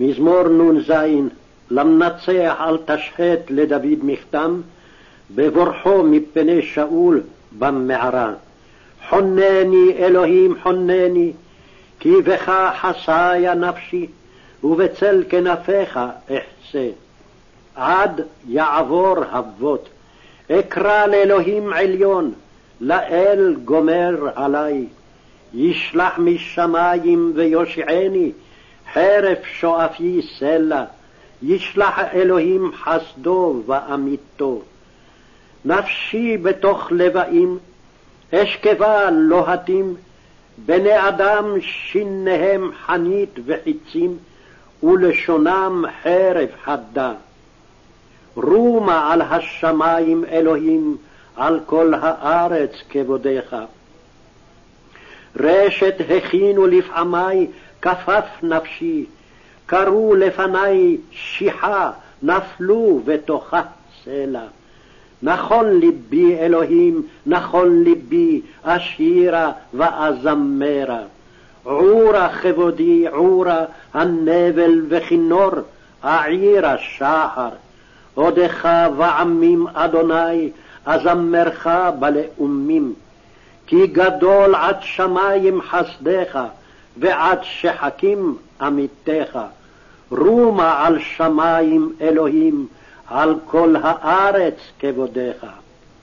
מזמור נ"ז למנצח אל תשחט לדוד מכתם, בבורחו מפני שאול במערה. חונני אלוהים חונני, כי בך חסיה נפשי, ובצל כנפיך אחסה. עד יעבור אבות, אקרא לאלוהים עליון, לאל גומר עלי. ישלח משמים ויושעני, חרף שואפי סלע, ישלח אלוהים חסדו ואמיתו. נפשי בתוך לבאים, אשכבה לוהטים, בני אדם שיניהם חנית וחיצים, ולשונם חרב חדה. רומה על השמים אלוהים, על כל הארץ כבודיך. רשת הכינו לפעמי, כפף נפשי, קראו לפני שיחה, נפלו בתוכה סלע. נכון ליבי אלוהים, נכון ליבי, אשירה ואזמרה. עורה כבודי, עורה, הנבל וכינור, העירה שחר. עודך ועמים אדוני, אזמרך בלאומים. כי גדול עד שמים חסדך, ועד שחקים עמיתך. רומה על שמים אלוהים, על כל הארץ כבודיך.